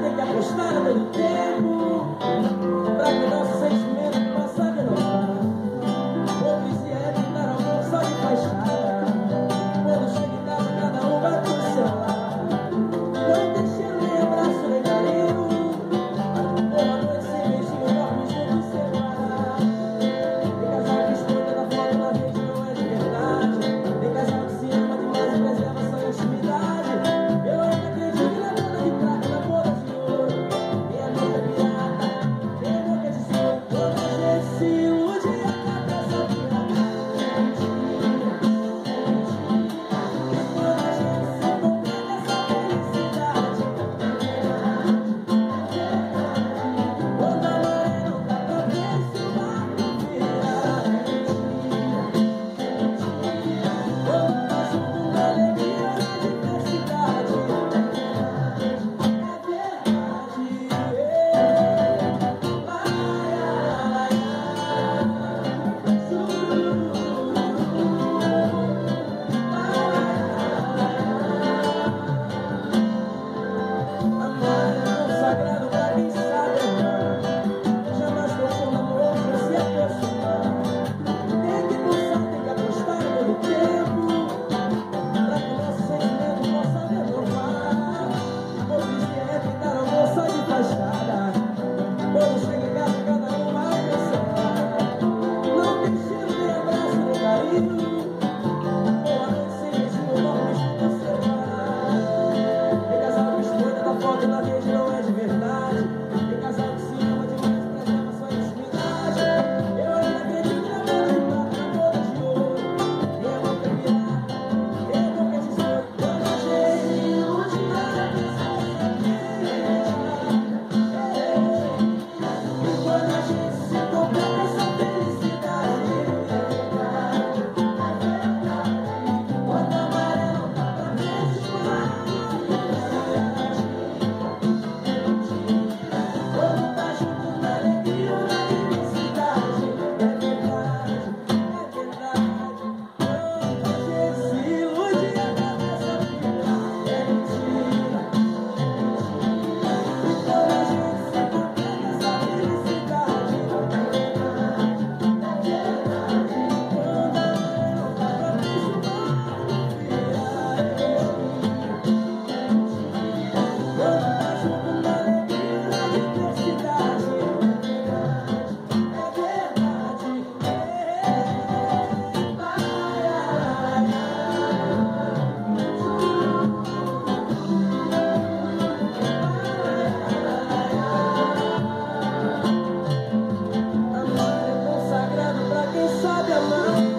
ter que apostar no tempo para que não sentimentos. menos. Oh.